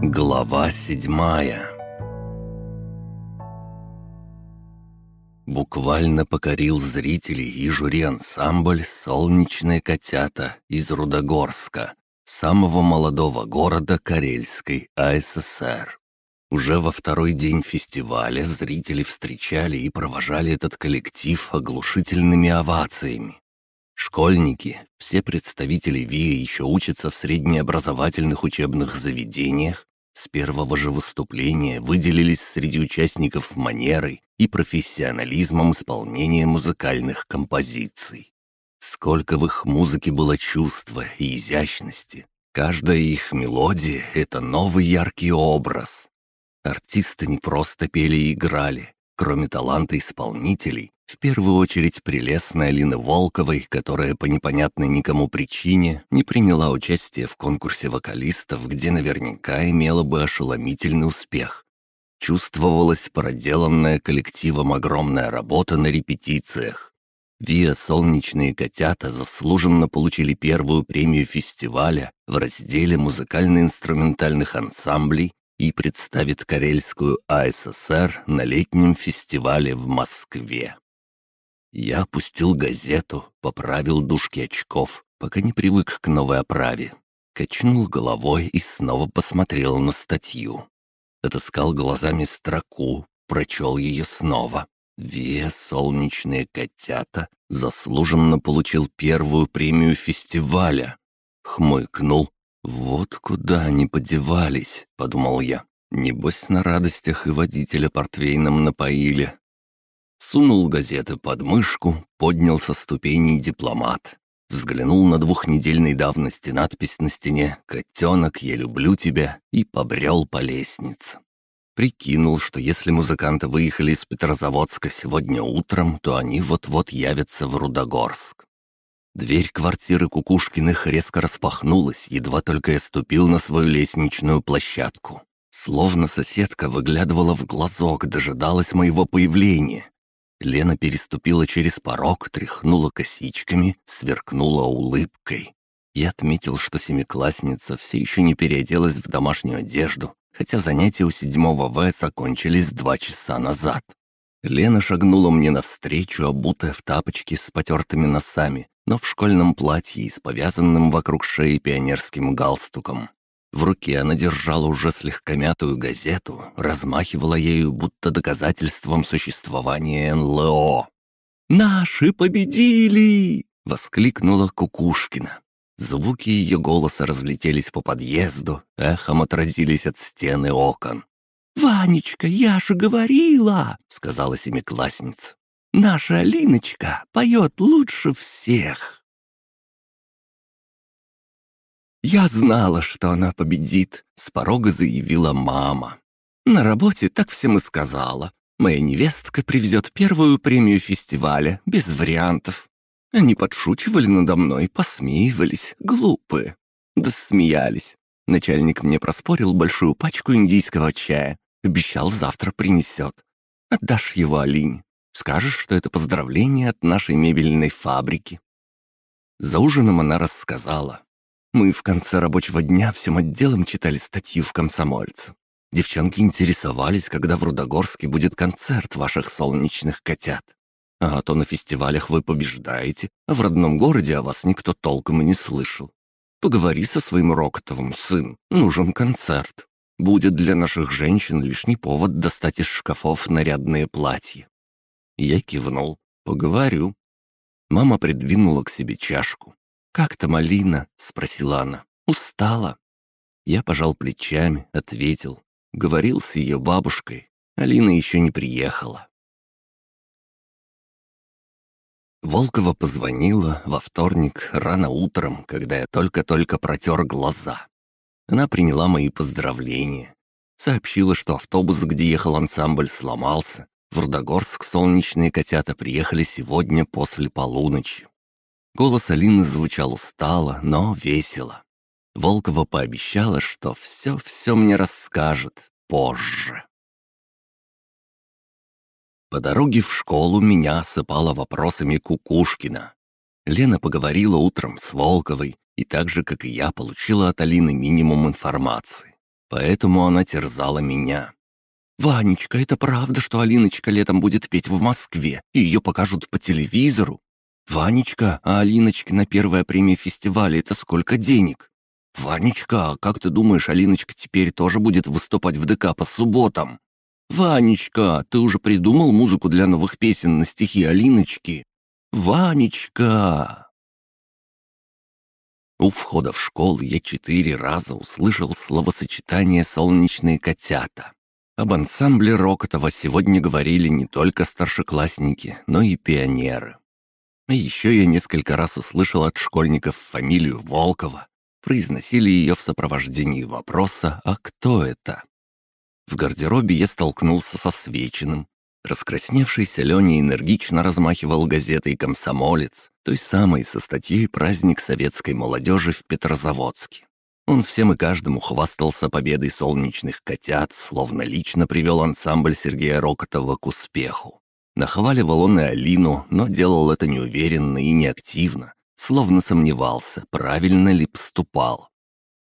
Глава седьмая Буквально покорил зрителей и жюри ансамбль «Солнечные котята» из Рудогорска, самого молодого города Карельской АССР. Уже во второй день фестиваля зрители встречали и провожали этот коллектив оглушительными овациями. Школьники, все представители ВИА еще учатся в среднеобразовательных учебных заведениях, с первого же выступления выделились среди участников манерой и профессионализмом исполнения музыкальных композиций. Сколько в их музыке было чувства и изящности. Каждая их мелодия — это новый яркий образ. Артисты не просто пели и играли. Кроме таланта исполнителей, в первую очередь прелестная Алина Волковой, которая по непонятной никому причине не приняла участие в конкурсе вокалистов, где наверняка имела бы ошеломительный успех. Чувствовалась проделанная коллективом огромная работа на репетициях. Виа «Солнечные котята» заслуженно получили первую премию фестиваля в разделе музыкально-инструментальных ансамблей и представит Карельскую АССР на летнем фестивале в Москве. Я опустил газету, поправил дужки очков, пока не привык к новой оправе. Качнул головой и снова посмотрел на статью. Отыскал глазами строку, прочел ее снова. Ве солнечные котята заслуженно получил первую премию фестиваля. Хмыкнул. «Вот куда они подевались», — подумал я. «Небось, на радостях и водителя портвейном напоили, Сунул газеты под мышку, поднял со ступеней дипломат. Взглянул на двухнедельной давности надпись на стене «Котенок, я люблю тебя» и побрел по лестнице. Прикинул, что если музыканты выехали из Петрозаводска сегодня утром, то они вот-вот явятся в Рудогорск. Дверь квартиры Кукушкиных резко распахнулась, едва только я ступил на свою лестничную площадку. Словно соседка выглядывала в глазок, дожидалась моего появления. Лена переступила через порог, тряхнула косичками, сверкнула улыбкой. Я отметил, что семиклассница все еще не переоделась в домашнюю одежду, хотя занятия у седьмого В закончились два часа назад. Лена шагнула мне навстречу, обутая в тапочки с потертыми носами, но в школьном платье и с повязанным вокруг шеи пионерским галстуком. В руке она держала уже слегка мятую газету, размахивала ею, будто доказательством существования НЛО. «Наши победили!» — воскликнула Кукушкина. Звуки ее голоса разлетелись по подъезду, эхом отразились от стены окон. «Ванечка, я же говорила!» — сказала семиклассница. «Наша Алиночка поет лучше всех!» «Я знала, что она победит», — с порога заявила мама. «На работе так всем и сказала. Моя невестка привезет первую премию фестиваля, без вариантов. Они подшучивали надо мной, посмеивались, глупые. Да смеялись. Начальник мне проспорил большую пачку индийского чая. Обещал, завтра принесет. Отдашь его Алине. Скажешь, что это поздравление от нашей мебельной фабрики». За ужином она рассказала, мы в конце рабочего дня всем отделом читали статью в «Комсомольце». Девчонки интересовались, когда в Рудогорске будет концерт ваших солнечных котят. А то на фестивалях вы побеждаете, а в родном городе о вас никто толком и не слышал. Поговори со своим Рокотовым, сын, нужен концерт. Будет для наших женщин лишний повод достать из шкафов нарядные платья. Я кивнул. Поговорю. Мама придвинула к себе чашку. «Как там Алина?» — спросила она. «Устала?» Я пожал плечами, ответил. Говорил с ее бабушкой. Алина еще не приехала. Волкова позвонила во вторник рано утром, когда я только-только протер глаза. Она приняла мои поздравления. Сообщила, что автобус, где ехал ансамбль, сломался. В Рудогорск солнечные котята приехали сегодня после полуночи. Голос Алины звучал устало, но весело. Волкова пообещала, что все-все мне расскажет позже. По дороге в школу меня осыпала вопросами Кукушкина. Лена поговорила утром с Волковой и так же, как и я, получила от Алины минимум информации. Поэтому она терзала меня. «Ванечка, это правда, что Алиночка летом будет петь в Москве, и ее покажут по телевизору?» «Ванечка, а Алиночке на первая премия фестиваля — это сколько денег?» «Ванечка, а как ты думаешь, Алиночка теперь тоже будет выступать в ДК по субботам?» «Ванечка, ты уже придумал музыку для новых песен на стихи Алиночки?» «Ванечка!» У входа в школу я четыре раза услышал словосочетание «солнечные котята». Об ансамбле Рокотова сегодня говорили не только старшеклассники, но и пионеры. А еще я несколько раз услышал от школьников фамилию Волкова. Произносили ее в сопровождении вопроса «А кто это?». В гардеробе я столкнулся со Свечиным. Раскрасневшийся Леня энергично размахивал газетой «Комсомолец», той самой со статьей «Праздник советской молодежи в Петрозаводске». Он всем и каждому хвастался победой солнечных котят, словно лично привел ансамбль Сергея Рокотова к успеху. Нахваливал он и Алину, но делал это неуверенно и неактивно, словно сомневался, правильно ли поступал.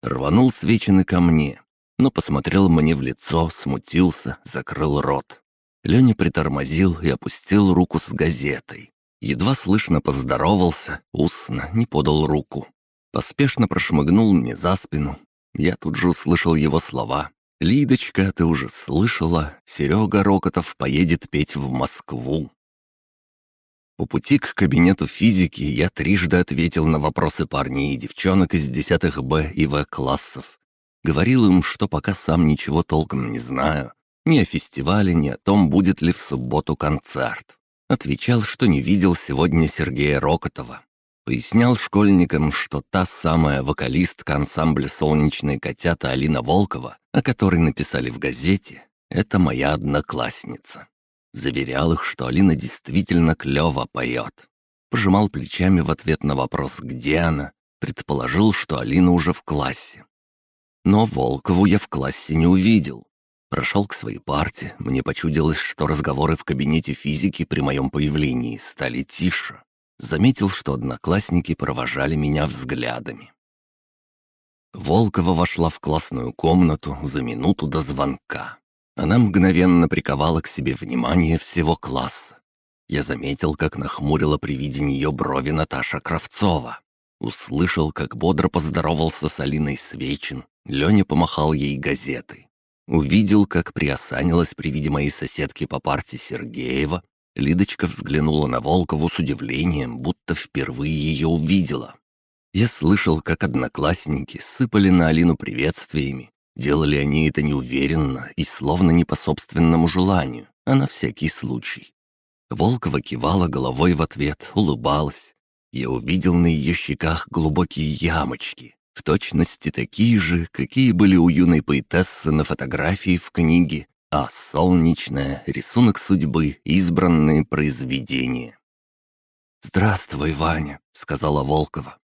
Рванул свечены ко мне, но посмотрел мне в лицо, смутился, закрыл рот. Леня притормозил и опустил руку с газетой. Едва слышно поздоровался, устно, не подал руку. Поспешно прошмыгнул мне за спину. Я тут же услышал его слова. «Лидочка, ты уже слышала, Серега Рокотов поедет петь в Москву». По пути к кабинету физики я трижды ответил на вопросы парней и девчонок из десятых Б и В классов. Говорил им, что пока сам ничего толком не знаю. Ни о фестивале, ни о том, будет ли в субботу концерт. Отвечал, что не видел сегодня Сергея Рокотова. Пояснял школьникам, что та самая вокалистка ансамбля «Солнечные котята» Алина Волкова, о которой написали в газете, это моя одноклассница. Заверял их, что Алина действительно клёво поет. Пожимал плечами в ответ на вопрос «Где она?», предположил, что Алина уже в классе. Но Волкову я в классе не увидел. Прошел к своей парте, мне почудилось, что разговоры в кабинете физики при моем появлении стали тише. Заметил, что одноклассники провожали меня взглядами. Волкова вошла в классную комнату за минуту до звонка. Она мгновенно приковала к себе внимание всего класса. Я заметил, как нахмурила при виде нее брови Наташа Кравцова. Услышал, как бодро поздоровался с Алиной Свечин. Леня помахал ей газетой. Увидел, как приосанилась при виде моей соседки по парте Сергеева Лидочка взглянула на Волкову с удивлением, будто впервые ее увидела. Я слышал, как одноклассники сыпали на Алину приветствиями. Делали они это неуверенно и словно не по собственному желанию, а на всякий случай. Волкова кивала головой в ответ, улыбалась. Я увидел на ее щеках глубокие ямочки, в точности такие же, какие были у юной поэтессы на фотографии в книге а солнечное — рисунок судьбы, избранные произведения. «Здравствуй, Ваня», — сказала Волкова.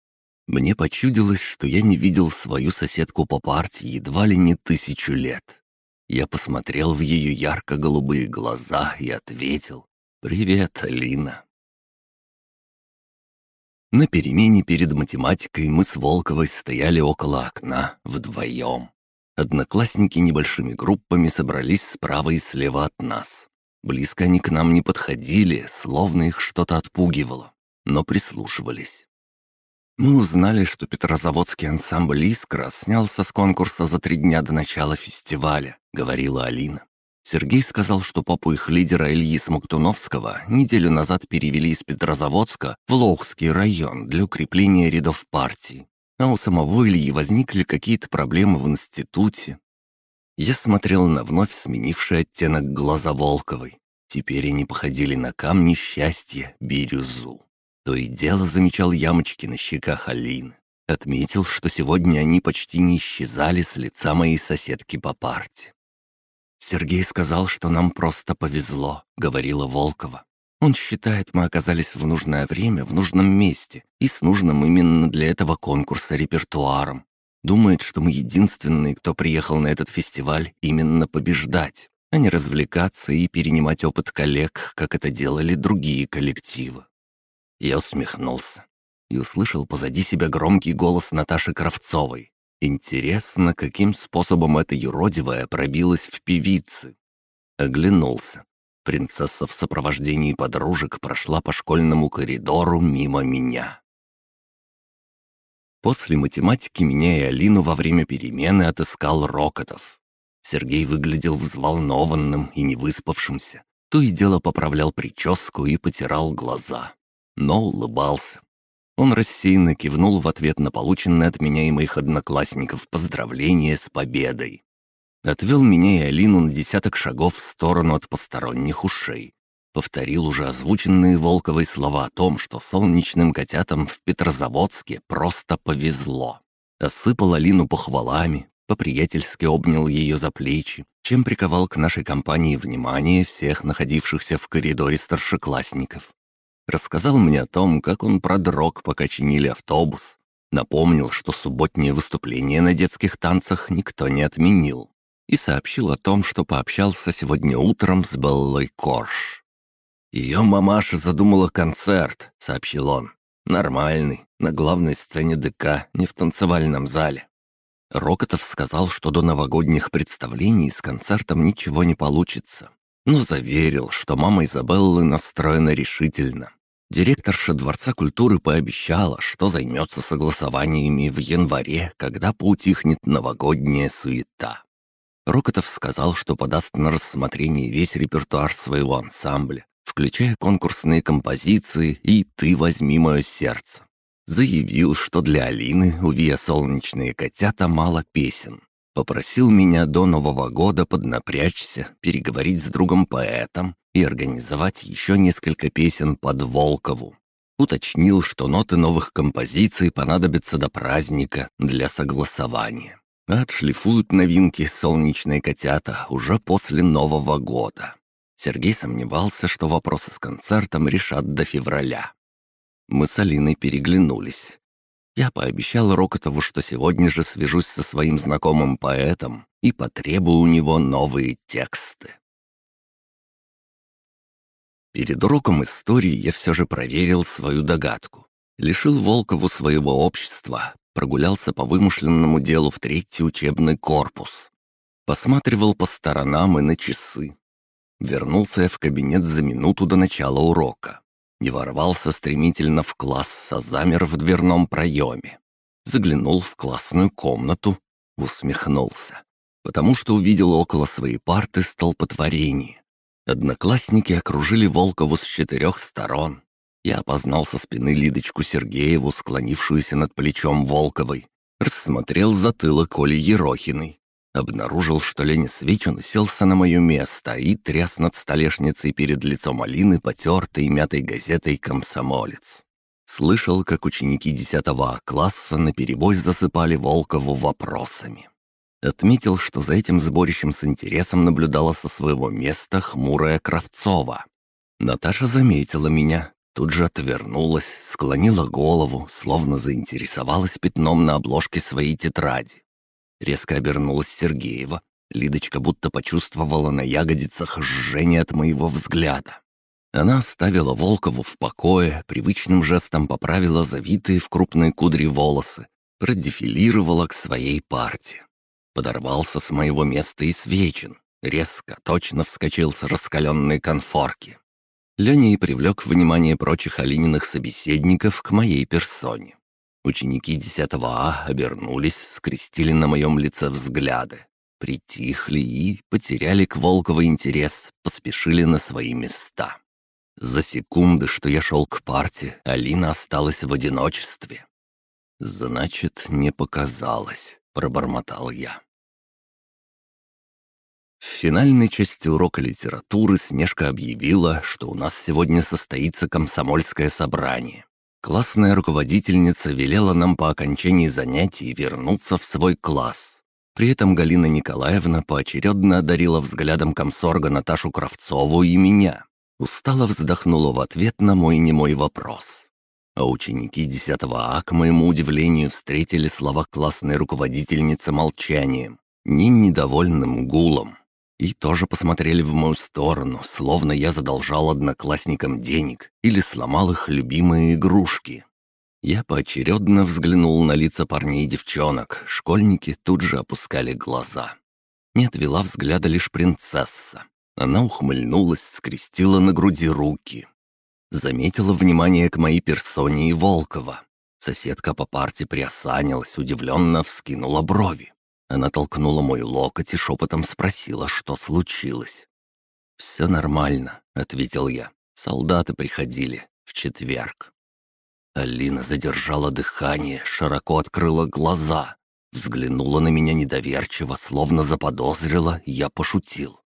Мне почудилось, что я не видел свою соседку по партии едва ли не тысячу лет. Я посмотрел в ее ярко-голубые глаза и ответил «Привет, Алина». На перемене перед математикой мы с Волковой стояли около окна вдвоем. Одноклассники небольшими группами собрались справа и слева от нас. Близко они к нам не подходили, словно их что-то отпугивало, но прислушивались. Мы узнали, что Петрозаводский ансамбль «Искра» снялся с конкурса за три дня до начала фестиваля, говорила Алина. Сергей сказал, что папу их лидера Ильи Смоктуновского неделю назад перевели из Петрозаводска в Лохский район для укрепления рядов партии а у самого Ильи возникли какие-то проблемы в институте. Я смотрел на вновь сменивший оттенок глаза Волковой. Теперь они походили на камни счастья, бирюзу. То и дело замечал ямочки на щеках Алины. Отметил, что сегодня они почти не исчезали с лица моей соседки по парте. «Сергей сказал, что нам просто повезло», — говорила Волкова. Он считает, мы оказались в нужное время, в нужном месте и с нужным именно для этого конкурса репертуаром. Думает, что мы единственные, кто приехал на этот фестиваль именно побеждать, а не развлекаться и перенимать опыт коллег, как это делали другие коллективы. Я усмехнулся и услышал позади себя громкий голос Наташи Кравцовой. Интересно, каким способом эта юродивая пробилась в певицы? Оглянулся. Принцесса в сопровождении подружек прошла по школьному коридору мимо меня. После математики меня и Алину во время перемены отыскал Рокотов. Сергей выглядел взволнованным и невыспавшимся. То и дело поправлял прическу и потирал глаза. Но улыбался. Он рассеянно кивнул в ответ на полученное от меня и моих одноклассников поздравление с победой. Отвел меня и Алину на десяток шагов в сторону от посторонних ушей. Повторил уже озвученные Волковой слова о том, что солнечным котятам в Петрозаводске просто повезло. Осыпал Алину похвалами, по-приятельски обнял ее за плечи, чем приковал к нашей компании внимание всех находившихся в коридоре старшеклассников. Рассказал мне о том, как он продрог, пока чинили автобус. Напомнил, что субботнее выступление на детских танцах никто не отменил. И сообщил о том, что пообщался сегодня утром с Беллой Корж. «Ее мамаша задумала концерт», — сообщил он. «Нормальный, на главной сцене ДК, не в танцевальном зале». Рокотов сказал, что до новогодних представлений с концертом ничего не получится но заверил, что мама Изабеллы настроена решительно. Директорша Дворца культуры пообещала, что займется согласованиями в январе, когда поутихнет новогодняя суета. Рокотов сказал, что подаст на рассмотрение весь репертуар своего ансамбля, включая конкурсные композиции и «Ты возьми мое сердце». Заявил, что для Алины у Виа «Солнечные котята» мало песен, Попросил меня до Нового года поднапрячься, переговорить с другом-поэтом и организовать еще несколько песен под Волкову. Уточнил, что ноты новых композиций понадобятся до праздника для согласования. Отшлифуют новинки «Солнечные котята» уже после Нового года. Сергей сомневался, что вопросы с концертом решат до февраля. Мы с Алиной переглянулись. Я пообещал Рокотову, что сегодня же свяжусь со своим знакомым поэтом и потребую у него новые тексты. Перед уроком истории я все же проверил свою догадку. Лишил Волкову своего общества, прогулялся по вымышленному делу в третий учебный корпус. Посматривал по сторонам и на часы. Вернулся я в кабинет за минуту до начала урока и ворвался стремительно в класс, а замер в дверном проеме. Заглянул в классную комнату, усмехнулся, потому что увидел около своей парты столпотворение. Одноклассники окружили Волкову с четырех сторон. Я опознал со спины Лидочку Сергееву, склонившуюся над плечом Волковой. Рассмотрел затылок Оли Ерохиной. Обнаружил, что Леня Свечин уселся на мое место и тряс над столешницей перед лицом Алины потертой мятой газетой «Комсомолец». Слышал, как ученики 10 А класса наперебой засыпали Волкову вопросами. Отметил, что за этим сборищем с интересом наблюдала со своего места хмурая Кравцова. Наташа заметила меня, тут же отвернулась, склонила голову, словно заинтересовалась пятном на обложке своей тетради. Резко обернулась Сергеева. Лидочка будто почувствовала на ягодицах жжение от моего взгляда. Она оставила Волкову в покое, привычным жестом поправила завитые в крупные кудри волосы, продефилировала к своей парте. Подорвался с моего места и свечен, резко, точно вскочил с раскаленной конфорки. Леня и привлек внимание прочих Алининых собеседников к моей персоне. Ученики 10 А обернулись, скрестили на моем лице взгляды, притихли и потеряли к Волкову интерес, поспешили на свои места. За секунды, что я шел к парте, Алина осталась в одиночестве. «Значит, не показалось», — пробормотал я. В финальной части урока литературы Снежка объявила, что у нас сегодня состоится комсомольское собрание. Классная руководительница велела нам по окончании занятий вернуться в свой класс. При этом Галина Николаевна поочередно одарила взглядом комсорга Наташу Кравцову и меня. Устало вздохнула в ответ на мой немой вопрос. А ученики 10 А, к моему удивлению, встретили слова классной руководительницы молчанием, не недовольным гулом и тоже посмотрели в мою сторону, словно я задолжал одноклассникам денег или сломал их любимые игрушки. Я поочередно взглянул на лица парней и девчонок. Школьники тут же опускали глаза. Не отвела взгляда лишь принцесса. Она ухмыльнулась, скрестила на груди руки. Заметила внимание к моей персоне и Волкова. Соседка по парте приосанилась, удивленно вскинула брови. Она толкнула мой локоть и шепотом спросила, что случилось. «Все нормально», — ответил я. «Солдаты приходили в четверг». Алина задержала дыхание, широко открыла глаза. Взглянула на меня недоверчиво, словно заподозрила, я пошутил.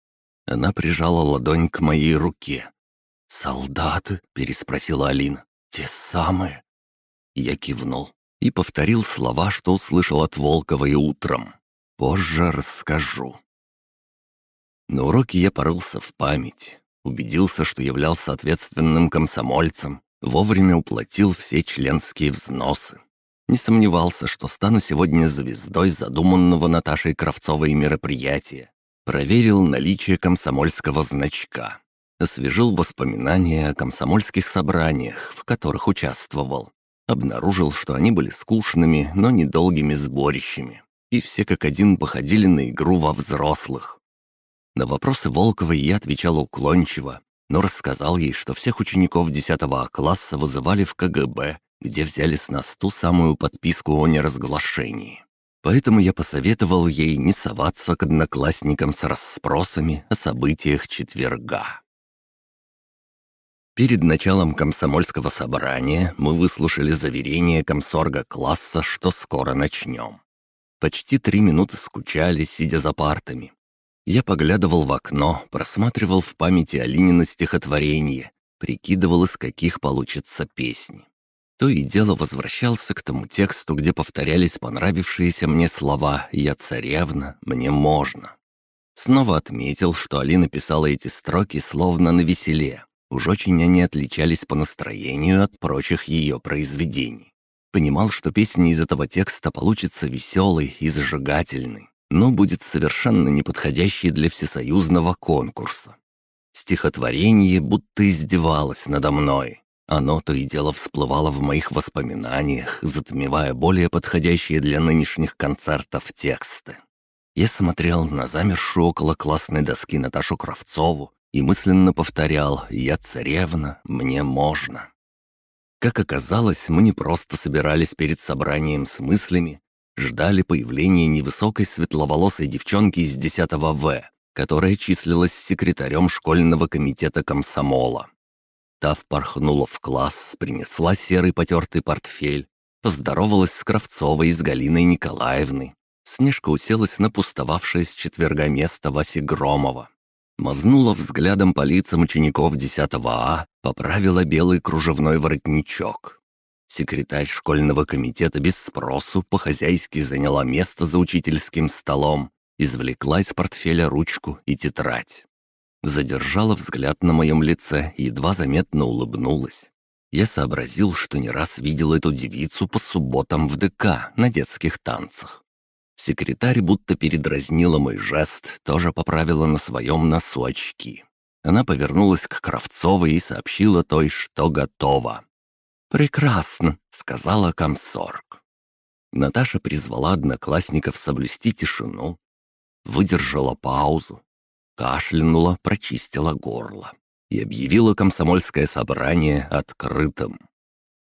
Она прижала ладонь к моей руке. «Солдаты?» — переспросила Алина. «Те самые?» Я кивнул и повторил слова, что услышал от Волкова и утром. Позже расскажу. На уроке я порылся в память, убедился, что являлся ответственным комсомольцем, Вовремя уплатил все членские взносы. Не сомневался, что стану сегодня звездой задуманного Наташей Кравцовой мероприятия. Проверил наличие комсомольского значка. Освежил воспоминания о комсомольских собраниях, в которых участвовал. Обнаружил, что они были скучными, но недолгими сборищами. И все как один походили на игру во взрослых. На вопросы Волковой я отвечал уклончиво, но рассказал ей, что всех учеников 10 А класса вызывали в КГБ, где взяли с нас ту самую подписку о неразглашении. Поэтому я посоветовал ей не соваться к одноклассникам с расспросами о событиях четверга. Перед началом комсомольского собрания мы выслушали заверение комсорга класса, что скоро начнем. Почти три минуты скучали, сидя за партами. Я поглядывал в окно, просматривал в памяти Алинина стихотворение, прикидывал, из каких получится песни. То и дело возвращался к тому тексту, где повторялись понравившиеся мне слова «Я царевна, мне можно». Снова отметил, что Алина писала эти строки словно на веселе. Уж очень они отличались по настроению от прочих ее произведений. Понимал, что песня из этого текста получится веселой и зажигательной но будет совершенно неподходящей для всесоюзного конкурса. Стихотворение будто издевалось надо мной. Оно то и дело всплывало в моих воспоминаниях, затмевая более подходящие для нынешних концертов тексты. Я смотрел на замершую около классной доски Наташу Кравцову и мысленно повторял «Я царевна, мне можно». Как оказалось, мы не просто собирались перед собранием с мыслями, ждали появления невысокой светловолосой девчонки из 10 В, которая числилась секретарем школьного комитета комсомола. Та впорхнула в класс, принесла серый потертый портфель, поздоровалась с Кравцовой и с Галиной Николаевной. Снежка уселась на пустовавшее с четверга место Васи Громова. Мазнула взглядом по лицам учеников 10 А, поправила белый кружевной воротничок. Секретарь школьного комитета без спросу по-хозяйски заняла место за учительским столом, извлекла из портфеля ручку и тетрадь. Задержала взгляд на моем лице и едва заметно улыбнулась. Я сообразил, что не раз видел эту девицу по субботам в ДК на детских танцах. Секретарь будто передразнила мой жест, тоже поправила на своем носу очки. Она повернулась к Кравцовой и сообщила той, что готова. «Прекрасно», — сказала комсорг. Наташа призвала одноклассников соблюсти тишину, выдержала паузу, кашлянула, прочистила горло и объявила комсомольское собрание открытым.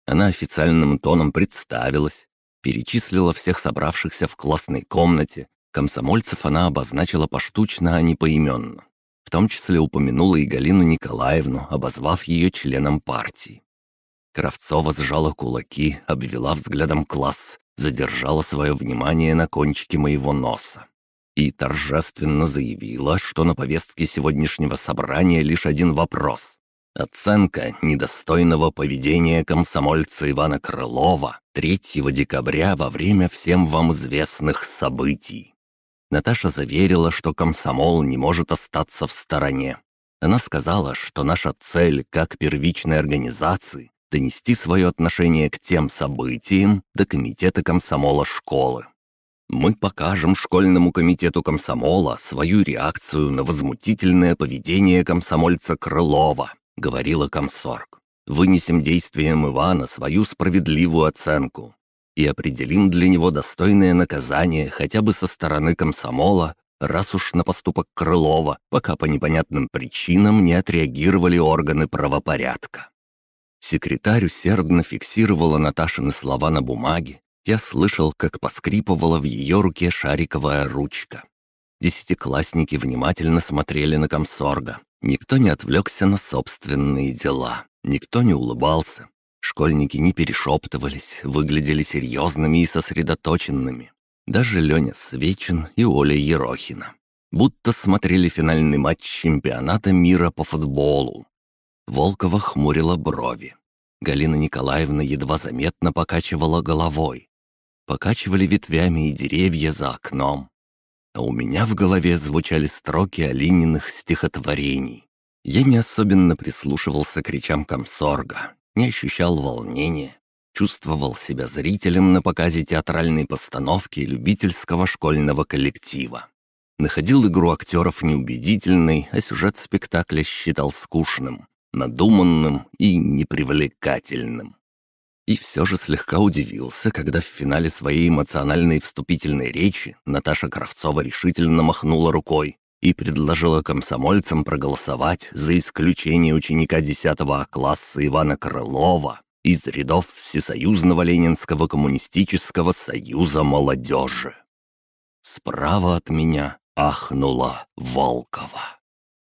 Она официальным тоном представилась, перечислила всех собравшихся в классной комнате, комсомольцев она обозначила поштучно, а не поименно. В том числе упомянула и Галину Николаевну, обозвав ее членом партии. Кравцова сжала кулаки, обвела взглядом класс, задержала свое внимание на кончике моего носа и торжественно заявила, что на повестке сегодняшнего собрания лишь один вопрос. Оценка недостойного поведения комсомольца Ивана Крылова 3 декабря во время всем вам известных событий. Наташа заверила, что комсомол не может остаться в стороне. Она сказала, что наша цель как первичной организации донести свое отношение к тем событиям до комитета комсомола школы. Мы покажем школьному комитету комсомола свою реакцию на возмутительное поведение комсомольца Крылова, говорила комсорг. вынесем действиям Ивана свою справедливую оценку и определим для него достойное наказание хотя бы со стороны комсомола, раз уж на поступок Крылова, пока по непонятным причинам не отреагировали органы правопорядка. Секретарь усердно фиксировала Наташины слова на бумаге. Я слышал, как поскрипывала в ее руке шариковая ручка. Десятиклассники внимательно смотрели на комсорга. Никто не отвлекся на собственные дела. Никто не улыбался. Школьники не перешептывались, выглядели серьезными и сосредоточенными. Даже Леня Свечин и Оля Ерохина. Будто смотрели финальный матч чемпионата мира по футболу. Волкова хмурила брови. Галина Николаевна едва заметно покачивала головой. Покачивали ветвями и деревья за окном. А у меня в голове звучали строки Алининых стихотворений. Я не особенно прислушивался к речам комсорга, не ощущал волнения, чувствовал себя зрителем на показе театральной постановки любительского школьного коллектива. Находил игру актеров неубедительной, а сюжет спектакля считал скучным, надуманным и непривлекательным. И все же слегка удивился, когда в финале своей эмоциональной вступительной речи Наташа Кравцова решительно махнула рукой и предложила комсомольцам проголосовать за исключение ученика 10 класса Ивана Крылова из рядов Всесоюзного Ленинского коммунистического союза молодежи. Справа от меня ахнула Волкова.